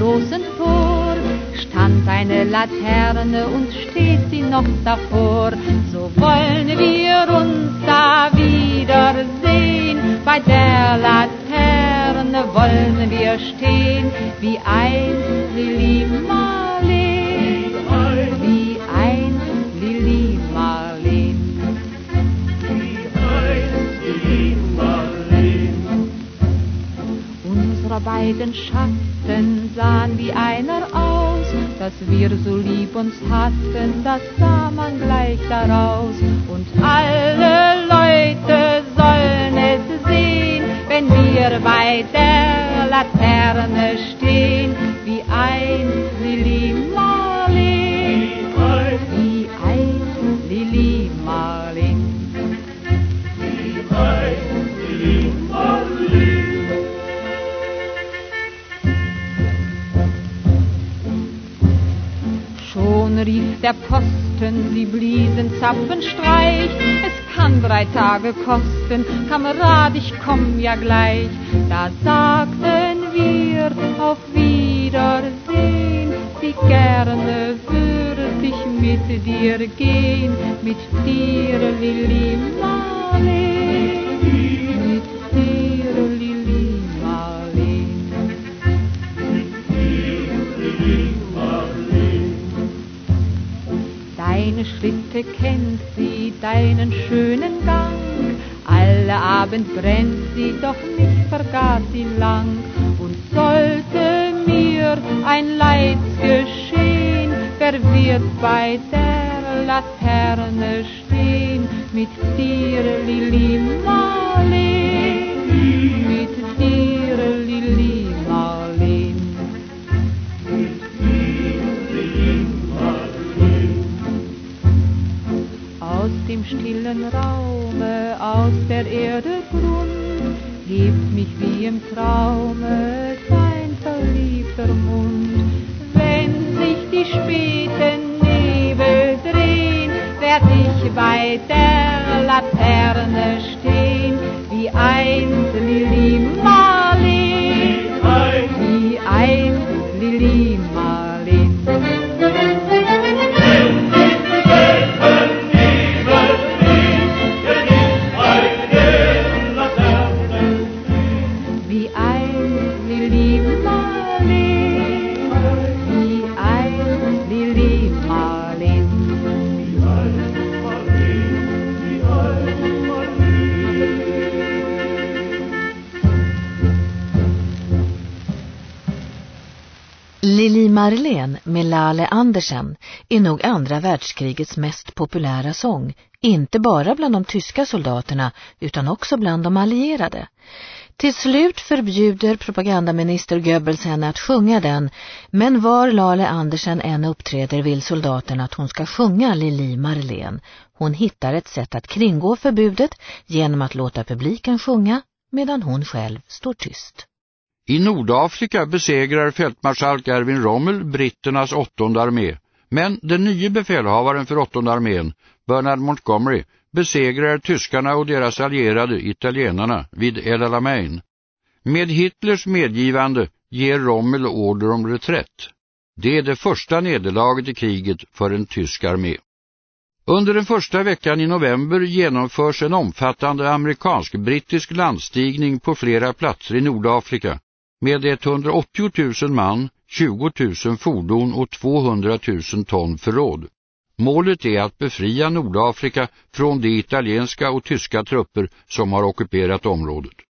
großen Tor stand eine Laterne und steht sie noch davor. So wollen wir uns da wiedersehen. Bei der Laterne wollen wir stehen, wie einst Lili Marleen. Schatten sahen wie einer aus, dass wir so lieb uns hatten, das sah man gleich daraus. Und alle Leute sollen es sehen, wenn wir bei der Laterne stehen, Schon rief der Posten, sie bliesen Zapfenstreich. Es kann drei Tage kosten, Kamerad, ich komm ja gleich. Da sagten wir auf Wiedersehen, wie gerne würde ich mit dir gehen, mit dir, Lili Marleen, mit dir, Deine Schritte kennt sie, deinen schönen Gang. Alle Abend brennt sie, doch nicht vergaß sie lang. Und sollte mir ein Leid geschehen, wer wird bei der Laterne stehen? Mit dir, Aus der Erde Grund, hebt mich wie im Traume dein verliebter Mund. Wenn sich die späten Nebel drehen, werd ich bei der Laterne stehen, Lili Marlene med Lale Andersen är nog andra världskrigets mest populära sång, inte bara bland de tyska soldaterna utan också bland de allierade. Till slut förbjuder propagandaminister Goebbels henne att sjunga den, men var Lale Andersen än uppträder vill soldaterna att hon ska sjunga Lili Marlene. Hon hittar ett sätt att kringgå förbudet genom att låta publiken sjunga medan hon själv står tyst. I Nordafrika besegrar fältmarskalk Erwin Rommel britternas åttonde armé. Men den nye befälhavaren för åttonde armén, Bernard Montgomery, besegrar tyskarna och deras allierade italienarna vid El Alamein. Med Hitlers medgivande ger Rommel order om reträtt. Det är det första nederlaget i kriget för en tysk armé. Under den första veckan i november genomförs en omfattande amerikansk-brittisk landstigning på flera platser i Nordafrika med 180 000 man, 20 000 fordon och 200 000 ton förråd. Målet är att befria Nordafrika från de italienska och tyska trupper som har ockuperat området.